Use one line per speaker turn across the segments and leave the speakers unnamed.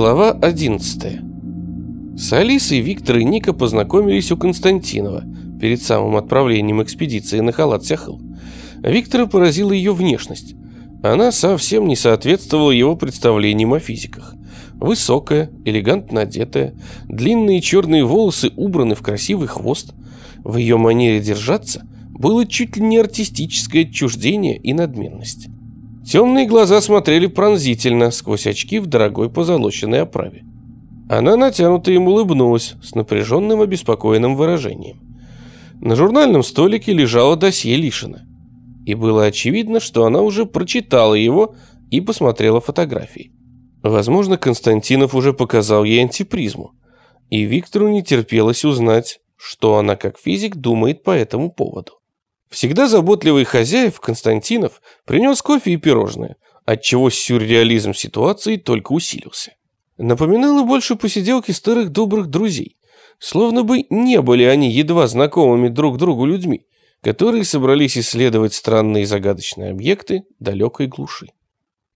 Глава 11 С Алисой Виктор и Ника познакомились у Константинова перед самым отправлением экспедиции на Халат-Сяхал. Виктора поразила ее внешность. Она совсем не соответствовала его представлениям о физиках. Высокая, элегантно одетая, длинные черные волосы убраны в красивый хвост. В ее манере держаться было чуть ли не артистическое отчуждение и надменность. Темные глаза смотрели пронзительно сквозь очки в дорогой позолоченной оправе. Она натянуто им улыбнулась с напряженным обеспокоенным выражением. На журнальном столике лежало досье Лишина. И было очевидно, что она уже прочитала его и посмотрела фотографии. Возможно, Константинов уже показал ей антипризму, и Виктору не терпелось узнать, что она как физик думает по этому поводу. Всегда заботливый хозяев Константинов принес кофе и пирожное, отчего сюрреализм ситуации только усилился. Напоминало больше посиделки старых добрых друзей, словно бы не были они едва знакомыми друг другу людьми, которые собрались исследовать странные загадочные объекты далекой глуши.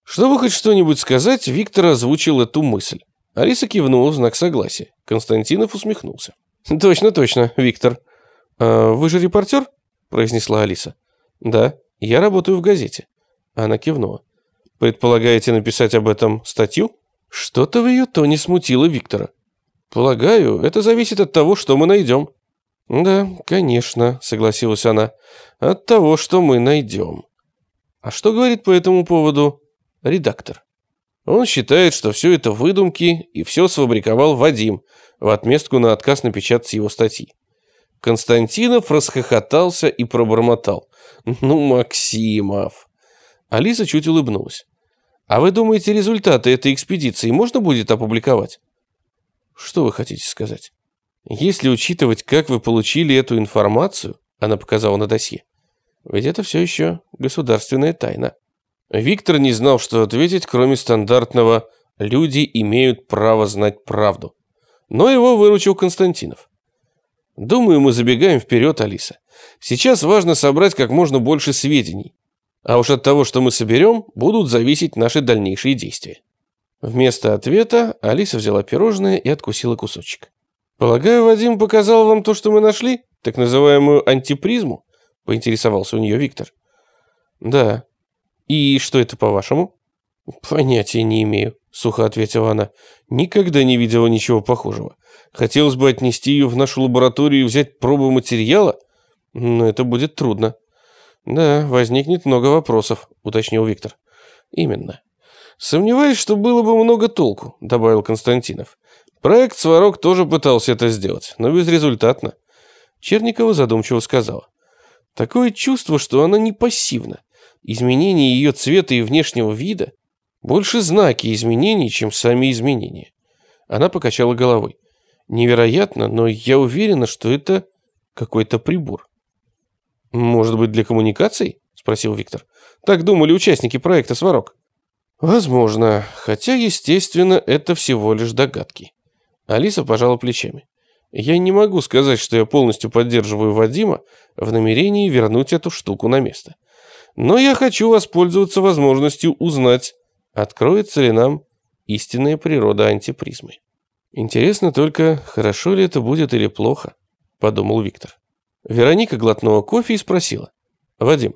Чтобы хоть что-нибудь сказать, Виктор озвучил эту мысль. Алиса кивнула в знак согласия. Константинов усмехнулся. «Точно, точно, Виктор. А вы же репортер?» Произнесла Алиса. «Да, я работаю в газете». Она кивнула. «Предполагаете написать об этом статью?» Что-то в ее тоне смутило Виктора. «Полагаю, это зависит от того, что мы найдем». «Да, конечно», — согласилась она. «От того, что мы найдем». «А что говорит по этому поводу редактор?» Он считает, что все это выдумки и все сфабриковал Вадим в отместку на отказ напечатать его статьи. Константинов расхохотался и пробормотал. «Ну, Максимов!» Алиса чуть улыбнулась. «А вы думаете, результаты этой экспедиции можно будет опубликовать?» «Что вы хотите сказать?» «Если учитывать, как вы получили эту информацию», она показала на досье, «ведь это все еще государственная тайна». Виктор не знал, что ответить, кроме стандартного «люди имеют право знать правду». Но его выручил Константинов. Думаю, мы забегаем вперед, Алиса. Сейчас важно собрать как можно больше сведений. А уж от того, что мы соберем, будут зависеть наши дальнейшие действия. Вместо ответа Алиса взяла пирожное и откусила кусочек. «Полагаю, Вадим показал вам то, что мы нашли? Так называемую антипризму?» – поинтересовался у нее Виктор. «Да. И что это, по-вашему?» «Понятия не имею», – сухо ответила она. «Никогда не видела ничего похожего. Хотелось бы отнести ее в нашу лабораторию и взять пробу материала, но это будет трудно». «Да, возникнет много вопросов», – уточнил Виктор. «Именно. Сомневаюсь, что было бы много толку», – добавил Константинов. «Проект «Сварог» тоже пытался это сделать, но безрезультатно». Черникова задумчиво сказала. «Такое чувство, что она не пассивна. Изменение ее цвета и внешнего вида больше знаки изменений, чем сами изменения. Она покачала головой. Невероятно, но я уверена, что это какой-то прибор. Может быть, для коммуникаций? Спросил Виктор. Так думали участники проекта «Сварог». Возможно, хотя, естественно, это всего лишь догадки. Алиса пожала плечами. Я не могу сказать, что я полностью поддерживаю Вадима в намерении вернуть эту штуку на место. Но я хочу воспользоваться возможностью узнать, откроется ли нам истинная природа антипризмы. Интересно только, хорошо ли это будет или плохо, подумал Виктор. Вероника глотнула кофе и спросила. Вадим,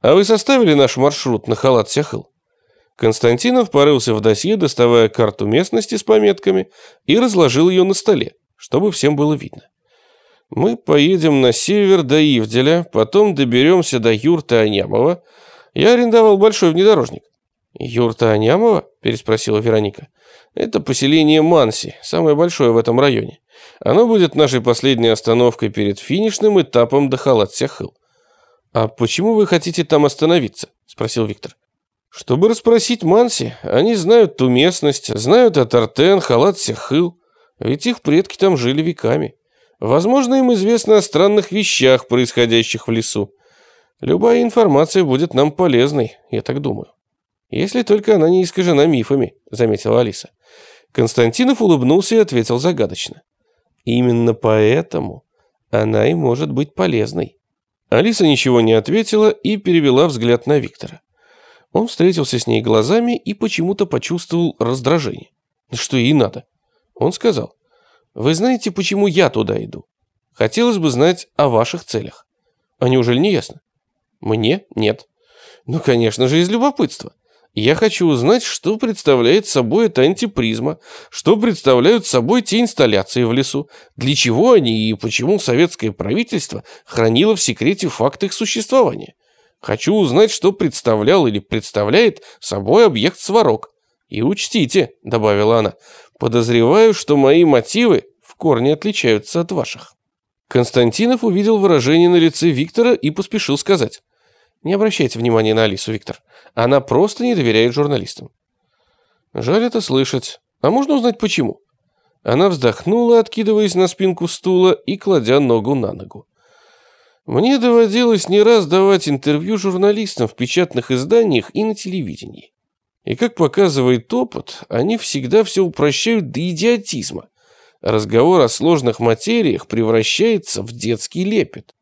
а вы составили наш маршрут на халат Сяхыл? Константинов порылся в досье, доставая карту местности с пометками и разложил ее на столе, чтобы всем было видно. Мы поедем на север до Ивделя, потом доберемся до юрты Анямова. Я арендовал большой внедорожник. «Юрта Анямова?» – переспросила Вероника. «Это поселение Манси, самое большое в этом районе. Оно будет нашей последней остановкой перед финишным этапом до Халат-Сяхыл». «А почему вы хотите там остановиться?» – спросил Виктор. «Чтобы расспросить Манси. Они знают ту местность, знают о Тартен, Халат-Сяхыл. Ведь их предки там жили веками. Возможно, им известно о странных вещах, происходящих в лесу. Любая информация будет нам полезной, я так думаю». «Если только она не искажена мифами», — заметила Алиса. Константинов улыбнулся и ответил загадочно. «Именно поэтому она и может быть полезной». Алиса ничего не ответила и перевела взгляд на Виктора. Он встретился с ней глазами и почему-то почувствовал раздражение. что ей надо. Он сказал, вы знаете, почему я туда иду? Хотелось бы знать о ваших целях. А неужели не ясно? Мне? Нет. Ну, конечно же, из любопытства. Я хочу узнать, что представляет собой эта антипризма, что представляют собой те инсталляции в лесу, для чего они и почему советское правительство хранило в секрете факт их существования. Хочу узнать, что представлял или представляет собой объект сварок. И учтите, добавила она, подозреваю, что мои мотивы в корне отличаются от ваших. Константинов увидел выражение на лице Виктора и поспешил сказать. Не обращайте внимания на Алису, Виктор. Она просто не доверяет журналистам. Жаль это слышать. А можно узнать почему? Она вздохнула, откидываясь на спинку стула и кладя ногу на ногу. Мне доводилось не раз давать интервью журналистам в печатных изданиях и на телевидении. И как показывает опыт, они всегда все упрощают до идиотизма. Разговор о сложных материях превращается в детский лепет.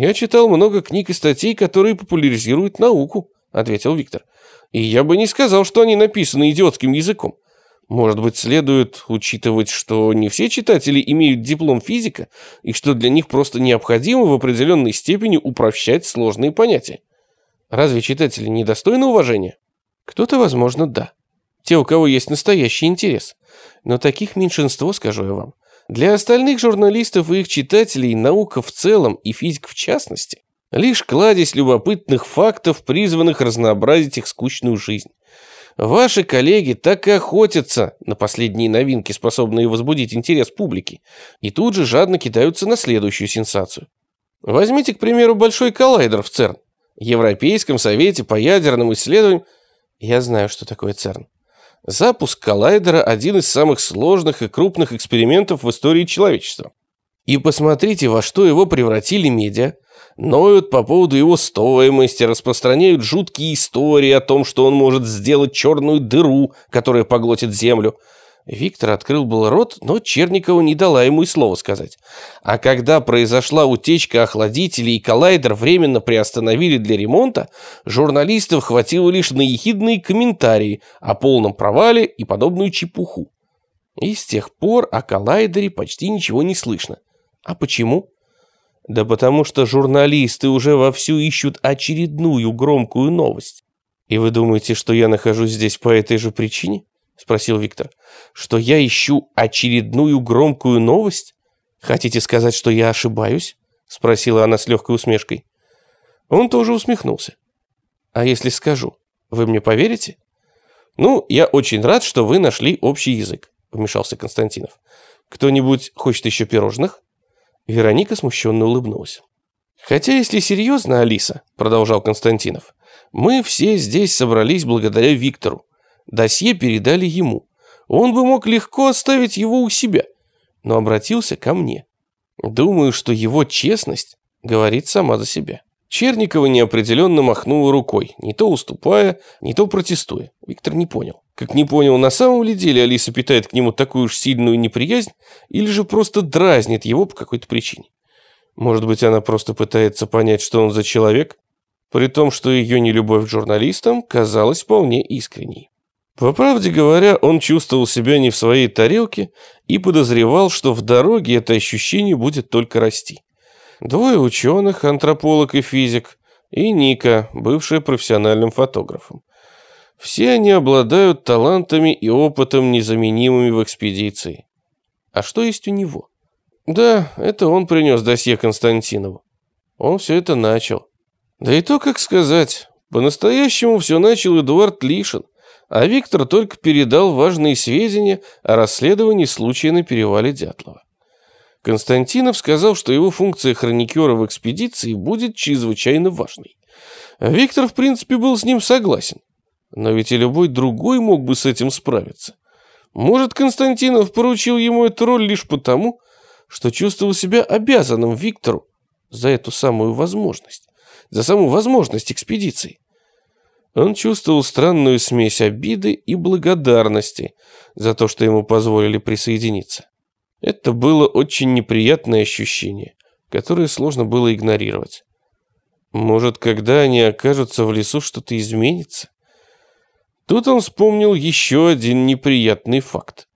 «Я читал много книг и статей, которые популяризируют науку», — ответил Виктор. «И я бы не сказал, что они написаны идиотским языком. Может быть, следует учитывать, что не все читатели имеют диплом физика, и что для них просто необходимо в определенной степени упрощать сложные понятия. Разве читатели недостойны уважения? Кто-то, возможно, да. Те, у кого есть настоящий интерес. Но таких меньшинство, скажу я вам. Для остальных журналистов и их читателей наука в целом и физика в частности лишь кладезь любопытных фактов, призванных разнообразить их скучную жизнь. Ваши коллеги так и охотятся на последние новинки, способные возбудить интерес публики, и тут же жадно кидаются на следующую сенсацию. Возьмите, к примеру, большой коллайдер в ЦЕРН, Европейском совете по ядерным исследованиям. Я знаю, что такое ЦЕРН. Запуск коллайдера – один из самых сложных и крупных экспериментов в истории человечества. И посмотрите, во что его превратили медиа. Ноют по поводу его стоимости, распространяют жуткие истории о том, что он может сделать черную дыру, которая поглотит Землю – Виктор открыл был рот, но Черникова не дала ему и слова сказать. А когда произошла утечка охладителей и коллайдер временно приостановили для ремонта, журналистов хватило лишь на ехидные комментарии о полном провале и подобную чепуху. И с тех пор о коллайдере почти ничего не слышно. А почему? Да потому что журналисты уже вовсю ищут очередную громкую новость. И вы думаете, что я нахожусь здесь по этой же причине? Спросил Виктор. «Что я ищу очередную громкую новость? Хотите сказать, что я ошибаюсь?» спросила она с легкой усмешкой. Он тоже усмехнулся. «А если скажу, вы мне поверите?» «Ну, я очень рад, что вы нашли общий язык», вмешался Константинов. «Кто-нибудь хочет еще пирожных?» Вероника смущенно улыбнулась. «Хотя, если серьезно, Алиса», продолжал Константинов, «мы все здесь собрались благодаря Виктору. Досье передали ему. Он бы мог легко оставить его у себя, но обратился ко мне. Думаю, что его честность говорит сама за себя. Черникова неопределенно махнула рукой, не то уступая, не то протестуя. Виктор не понял. Как не понял, на самом ли деле Алиса питает к нему такую уж сильную неприязнь, или же просто дразнит его по какой-то причине. Может быть, она просто пытается понять, что он за человек, при том, что ее нелюбовь к журналистам казалась вполне искренней. По правде говоря, он чувствовал себя не в своей тарелке и подозревал, что в дороге это ощущение будет только расти. Двое ученых, антрополог и физик, и Ника, бывшая профессиональным фотографом. Все они обладают талантами и опытом, незаменимыми в экспедиции. А что есть у него? Да, это он принес досье Константинову. Он все это начал. Да и то, как сказать, по-настоящему все начал Эдуард Лишин – а Виктор только передал важные сведения о расследовании случая на перевале Дятлова. Константинов сказал, что его функция хроникера в экспедиции будет чрезвычайно важной. Виктор, в принципе, был с ним согласен. Но ведь и любой другой мог бы с этим справиться. Может, Константинов поручил ему эту роль лишь потому, что чувствовал себя обязанным Виктору за эту самую возможность, за саму возможность экспедиции. Он чувствовал странную смесь обиды и благодарности за то, что ему позволили присоединиться. Это было очень неприятное ощущение, которое сложно было игнорировать. Может, когда они окажутся в лесу, что-то изменится? Тут он вспомнил еще один неприятный факт.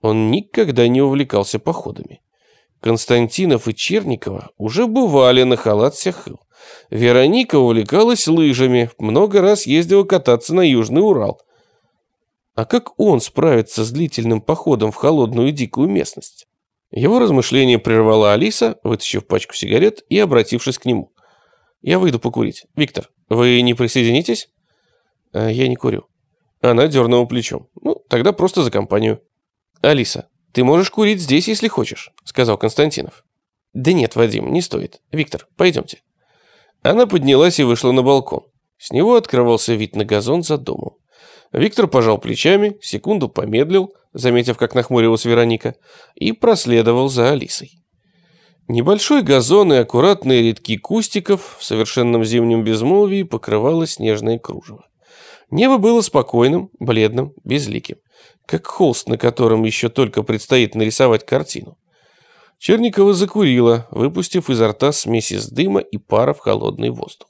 Он никогда не увлекался походами. Константинов и Черникова уже бывали на халат Сяхыл. Вероника увлекалась лыжами, много раз ездила кататься на Южный Урал. А как он справится с длительным походом в холодную дикую местность? Его размышление прервала Алиса, вытащив пачку сигарет и обратившись к нему. «Я выйду покурить. Виктор, вы не присоединитесь?» «А «Я не курю». Она дернула плечом. «Ну, тогда просто за компанию». «Алиса, ты можешь курить здесь, если хочешь», — сказал Константинов. «Да нет, Вадим, не стоит. Виктор, пойдемте». Она поднялась и вышла на балкон. С него открывался вид на газон за домом. Виктор пожал плечами, секунду помедлил, заметив, как нахмурилась Вероника, и проследовал за Алисой. Небольшой газон и аккуратные рядки кустиков в совершенном зимнем безмолвии покрывало снежное кружево. Небо было спокойным, бледным, безликим, как холст, на котором еще только предстоит нарисовать картину. Черникова закурила, выпустив изо рта смесь из дыма и пара в холодный воздух.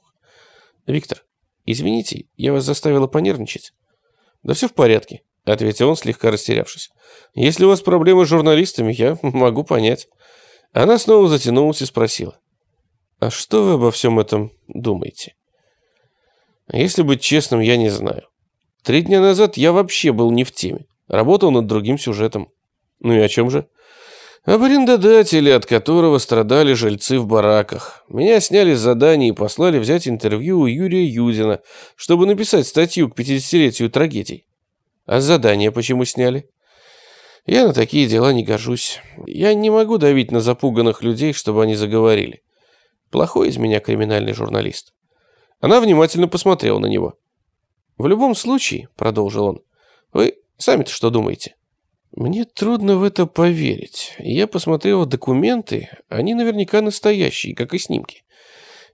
«Виктор, извините, я вас заставила понервничать?» «Да все в порядке», — ответил он, слегка растерявшись. «Если у вас проблемы с журналистами, я могу понять». Она снова затянулась и спросила. «А что вы обо всем этом думаете?» «Если быть честным, я не знаю. Три дня назад я вообще был не в теме. Работал над другим сюжетом. Ну и о чем же?» Об арендодателе, от которого страдали жильцы в бараках. Меня сняли с задания и послали взять интервью у Юрия Юдина, чтобы написать статью к 50-летию трагедий. А задание почему сняли? Я на такие дела не гожусь. Я не могу давить на запуганных людей, чтобы они заговорили. Плохой из меня криминальный журналист. Она внимательно посмотрела на него. «В любом случае», — продолжил он, — «вы сами-то что думаете?» Мне трудно в это поверить. Я посмотрел документы, они наверняка настоящие, как и снимки.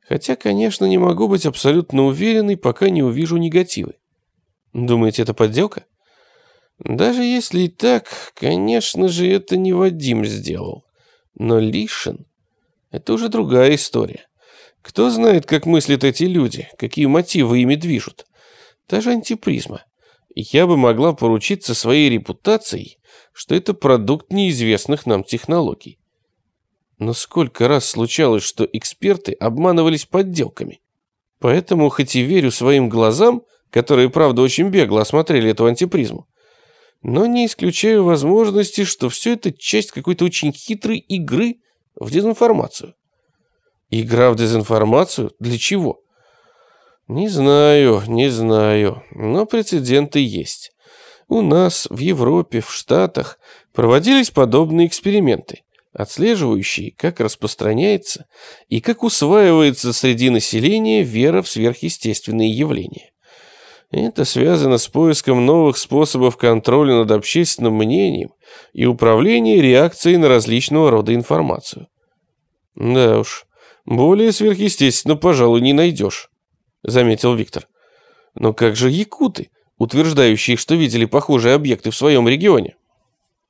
Хотя, конечно, не могу быть абсолютно уверенный, пока не увижу негативы. Думаете, это подделка? Даже если и так, конечно же, это не Вадим сделал. Но Лишин — это уже другая история. Кто знает, как мыслят эти люди, какие мотивы ими движут. Даже антипризма. Я бы могла поручиться своей репутацией, что это продукт неизвестных нам технологий. Но сколько раз случалось, что эксперты обманывались подделками. Поэтому, хоть и верю своим глазам, которые, правда, очень бегло осмотрели эту антипризму, но не исключаю возможности, что все это часть какой-то очень хитрой игры в дезинформацию. Игра в дезинформацию? Для чего? Не знаю, не знаю, но прецеденты есть. У нас, в Европе, в Штатах проводились подобные эксперименты, отслеживающие, как распространяется и как усваивается среди населения вера в сверхъестественные явления. Это связано с поиском новых способов контроля над общественным мнением и управления реакцией на различного рода информацию. Да уж, более сверхъестественно, пожалуй, не найдешь, заметил Виктор. Но как же якуты? утверждающие, что видели похожие объекты в своем регионе.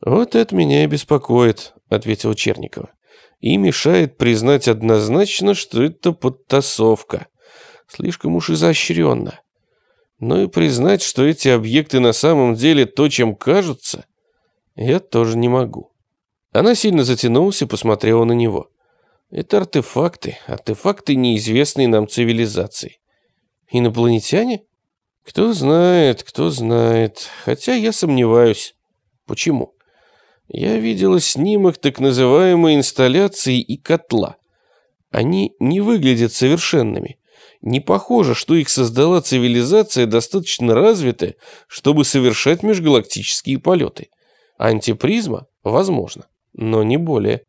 «Вот это меня и беспокоит», — ответил Черникова. «И мешает признать однозначно, что это подтасовка. Слишком уж изощренно. Но и признать, что эти объекты на самом деле то, чем кажутся, я тоже не могу». Она сильно затянулась и посмотрела на него. «Это артефакты, артефакты неизвестной нам цивилизации. Инопланетяне?» Кто знает, кто знает. Хотя я сомневаюсь. Почему? Я видела снимок так называемой инсталляции и котла. Они не выглядят совершенными. Не похоже, что их создала цивилизация достаточно развитая, чтобы совершать межгалактические полеты. Антипризма? Возможно, но не более.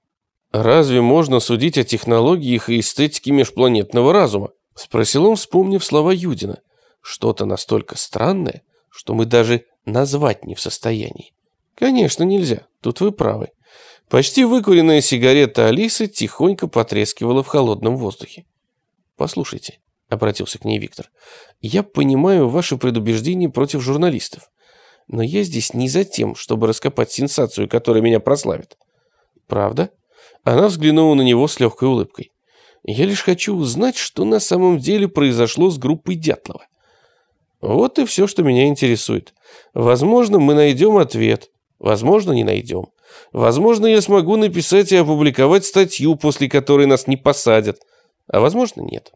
Разве можно судить о технологиях и эстетике межпланетного разума? Спросил он, вспомнив слова Юдина что-то настолько странное, что мы даже назвать не в состоянии. Конечно, нельзя, тут вы правы. Почти выкуренная сигарета Алисы тихонько потрескивала в холодном воздухе. «Послушайте», — обратился к ней Виктор, — «я понимаю ваше предубеждение против журналистов, но я здесь не за тем, чтобы раскопать сенсацию, которая меня прославит». «Правда?» Она взглянула на него с легкой улыбкой. «Я лишь хочу узнать, что на самом деле произошло с группой Дятлова. Вот и все, что меня интересует. Возможно, мы найдем ответ. Возможно, не найдем. Возможно, я смогу написать и опубликовать статью, после которой нас не посадят. А возможно, нет.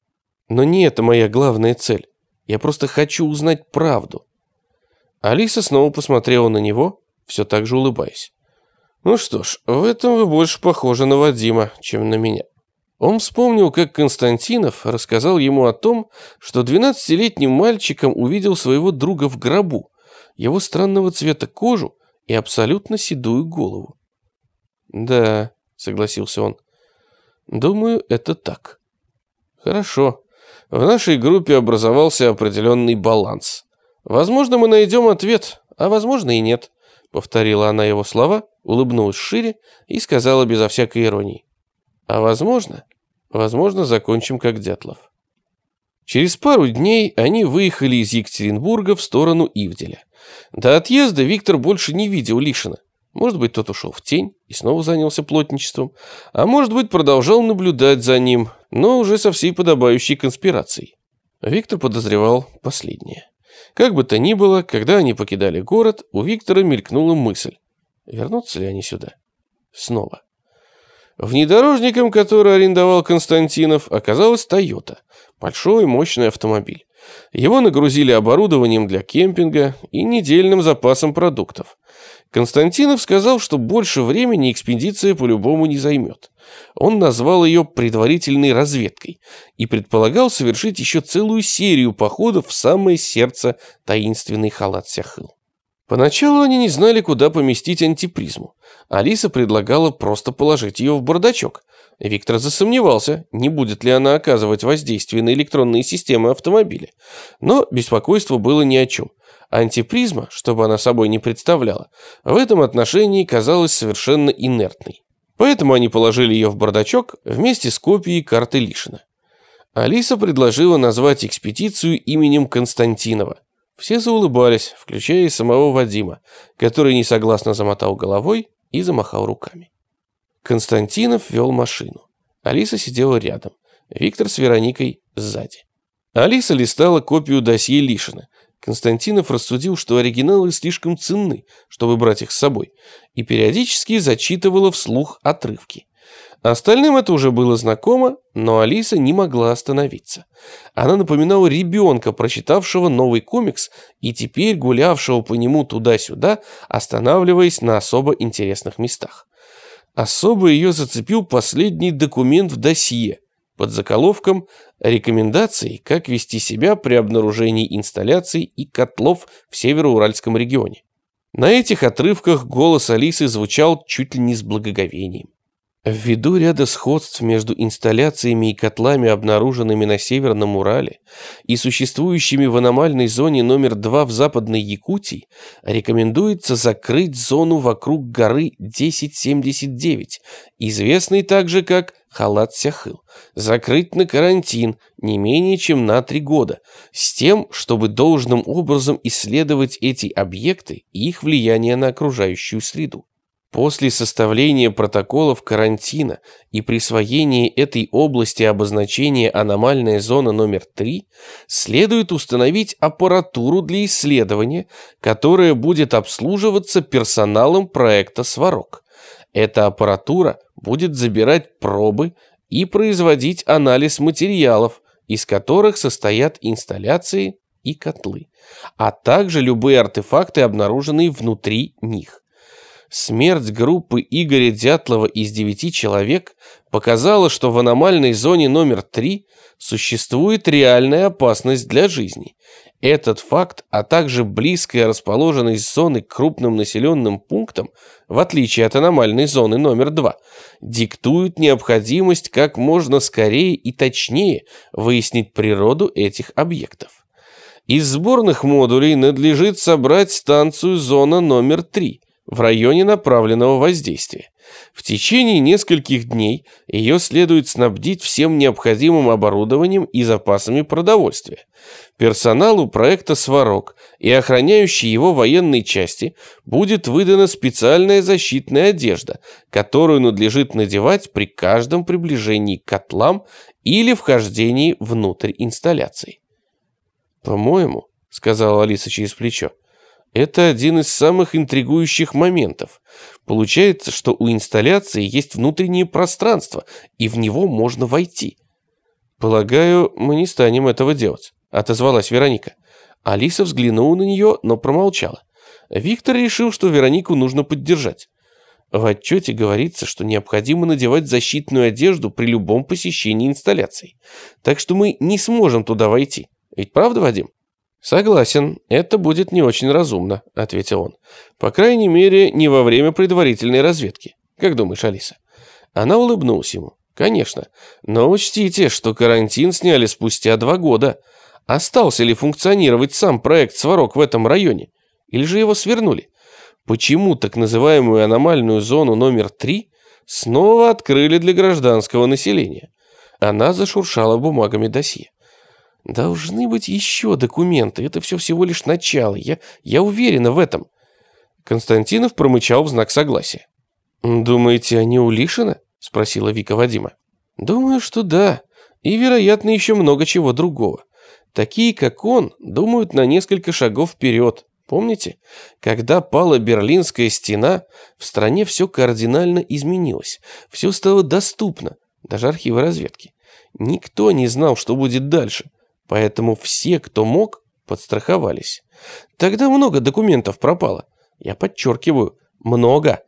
Но не это моя главная цель. Я просто хочу узнать правду. Алиса снова посмотрела на него, все так же улыбаясь. Ну что ж, в этом вы больше похожи на Вадима, чем на меня. Он вспомнил, как Константинов рассказал ему о том, что 12-летним мальчиком увидел своего друга в гробу, его странного цвета кожу и абсолютно седую голову. «Да», — согласился он, — «думаю, это так». «Хорошо. В нашей группе образовался определенный баланс. Возможно, мы найдем ответ, а возможно и нет», — повторила она его слова, улыбнулась шире и сказала безо всякой иронии. «А возможно, возможно, закончим как Дятлов». Через пару дней они выехали из Екатеринбурга в сторону Ивделя. До отъезда Виктор больше не видел Лишина. Может быть, тот ушел в тень и снова занялся плотничеством, а может быть, продолжал наблюдать за ним, но уже со всей подобающей конспирацией. Виктор подозревал последнее. Как бы то ни было, когда они покидали город, у Виктора мелькнула мысль, вернутся ли они сюда. Снова. Внедорожником, который арендовал Константинов, оказалась Тойота, большой мощный автомобиль. Его нагрузили оборудованием для кемпинга и недельным запасом продуктов. Константинов сказал, что больше времени экспедиция по-любому не займет. Он назвал ее предварительной разведкой и предполагал совершить еще целую серию походов в самое сердце таинственный халат Сяхыл. Поначалу они не знали, куда поместить антипризму. Алиса предлагала просто положить ее в бардачок. Виктор засомневался, не будет ли она оказывать воздействие на электронные системы автомобиля. Но беспокойство было ни о чем. Антипризма, чтобы она собой не представляла, в этом отношении казалась совершенно инертной. Поэтому они положили ее в бардачок вместе с копией карты Лишина. Алиса предложила назвать экспедицию именем Константинова. Все заулыбались, включая и самого Вадима, который несогласно замотал головой и замахал руками. Константинов вел машину. Алиса сидела рядом, Виктор с Вероникой сзади. Алиса листала копию досье Лишина, Константинов рассудил, что оригиналы слишком ценны, чтобы брать их с собой, и периодически зачитывала вслух отрывки. Остальным это уже было знакомо, но Алиса не могла остановиться. Она напоминала ребенка, прочитавшего новый комикс и теперь гулявшего по нему туда-сюда, останавливаясь на особо интересных местах. Особо ее зацепил последний документ в досье, под заголовком «Рекомендации, как вести себя при обнаружении инсталляций и котлов в Североуральском регионе». На этих отрывках голос Алисы звучал чуть ли не с благоговением. Ввиду ряда сходств между инсталляциями и котлами, обнаруженными на Северном Урале, и существующими в аномальной зоне номер 2 в Западной Якутии, рекомендуется закрыть зону вокруг горы 1079, известной также как Халат-Сяхыл, закрыть на карантин не менее чем на три года, с тем, чтобы должным образом исследовать эти объекты и их влияние на окружающую среду. После составления протоколов карантина и присвоения этой области обозначения аномальная зона номер 3 следует установить аппаратуру для исследования, которая будет обслуживаться персоналом проекта «Сварог». Эта аппаратура будет забирать пробы и производить анализ материалов, из которых состоят инсталляции и котлы, а также любые артефакты, обнаруженные внутри них. Смерть группы Игоря Дятлова из девяти человек показала, что в аномальной зоне номер три существует реальная опасность для жизни. Этот факт, а также близкая расположенность зоны к крупным населенным пунктам, в отличие от аномальной зоны номер два, диктуют необходимость как можно скорее и точнее выяснить природу этих объектов. Из сборных модулей надлежит собрать станцию зона номер три – в районе направленного воздействия. В течение нескольких дней ее следует снабдить всем необходимым оборудованием и запасами продовольствия. Персоналу проекта «Сварог» и охраняющей его военной части будет выдана специальная защитная одежда, которую надлежит надевать при каждом приближении к котлам или вхождении внутрь инсталляции. «По-моему», — сказала Алиса через плечо, Это один из самых интригующих моментов. Получается, что у инсталляции есть внутреннее пространство, и в него можно войти. «Полагаю, мы не станем этого делать», — отозвалась Вероника. Алиса взглянула на нее, но промолчала. Виктор решил, что Веронику нужно поддержать. В отчете говорится, что необходимо надевать защитную одежду при любом посещении инсталляций. Так что мы не сможем туда войти. Ведь правда, Вадим? «Согласен, это будет не очень разумно», — ответил он. «По крайней мере, не во время предварительной разведки. Как думаешь, Алиса?» Она улыбнулась ему. «Конечно. Но учтите, что карантин сняли спустя два года. Остался ли функционировать сам проект «Сварог» в этом районе? Или же его свернули? Почему так называемую аномальную зону номер три снова открыли для гражданского населения?» Она зашуршала бумагами досье. Должны быть еще документы. Это все всего лишь начало. Я, я уверена в этом. Константинов промычал в знак согласия. «Думаете, они у Лишина?» – спросила Вика Вадима. «Думаю, что да. И, вероятно, еще много чего другого. Такие, как он, думают на несколько шагов вперед. Помните? Когда пала Берлинская стена, в стране все кардинально изменилось. Все стало доступно, даже архивы разведки. Никто не знал, что будет дальше. Поэтому все, кто мог, подстраховались. Тогда много документов пропало. Я подчеркиваю, много.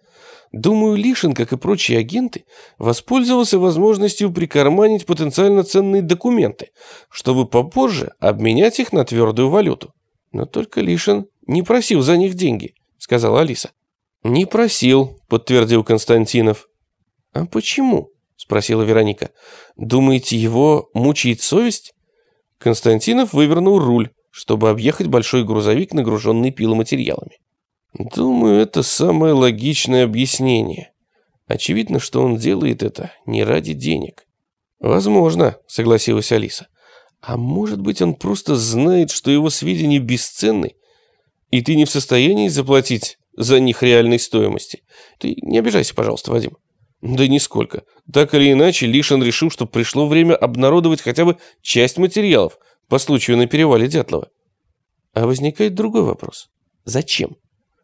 Думаю, Лишин, как и прочие агенты, воспользовался возможностью прикарманить потенциально ценные документы, чтобы попозже обменять их на твердую валюту. Но только Лишин не просил за них деньги, сказала Алиса. Не просил, подтвердил Константинов. А почему? спросила Вероника. Думаете, его мучает совесть? Константинов вывернул руль, чтобы объехать большой грузовик, нагруженный пиломатериалами. Думаю, это самое логичное объяснение. Очевидно, что он делает это не ради денег. Возможно, согласилась Алиса. А может быть, он просто знает, что его сведения бесценны, и ты не в состоянии заплатить за них реальной стоимости. Ты не обижайся, пожалуйста, Вадим. Да нисколько. Так или иначе, Лишин решил, что пришло время обнародовать хотя бы часть материалов по случаю на перевале Дятлова. А возникает другой вопрос. Зачем?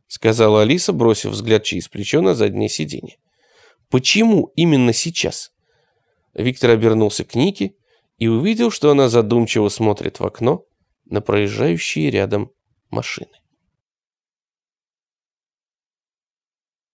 Сказала Алиса, бросив взгляд через плечо на заднее сиденье. Почему именно сейчас? Виктор обернулся к Нике и увидел, что она задумчиво смотрит в окно на проезжающие рядом машины.